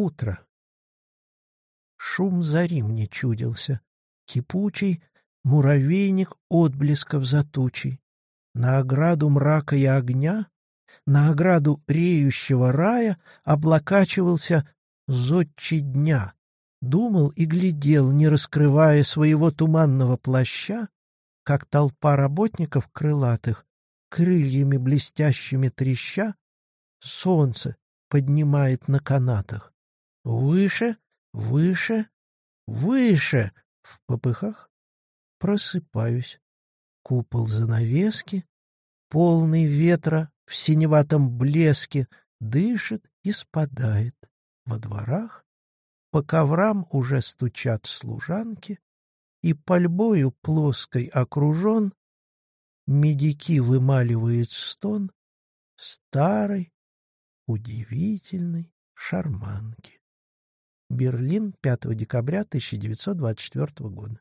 Утро. Шум зари мне чудился, кипучий, муравейник отблесков затучий. На ограду мрака и огня, на ограду реющего рая облокачивался зодчий дня. Думал и глядел, не раскрывая своего туманного плаща, как толпа работников крылатых, крыльями блестящими треща, солнце поднимает на канатах. Выше, выше, выше, в попыхах просыпаюсь. Купол занавески, полный ветра в синеватом блеске, дышит и спадает. Во дворах по коврам уже стучат служанки, и пальбою плоской окружен, медики вымаливает стон старой, удивительной шарманки. Берлин, 5 декабря 1924 года.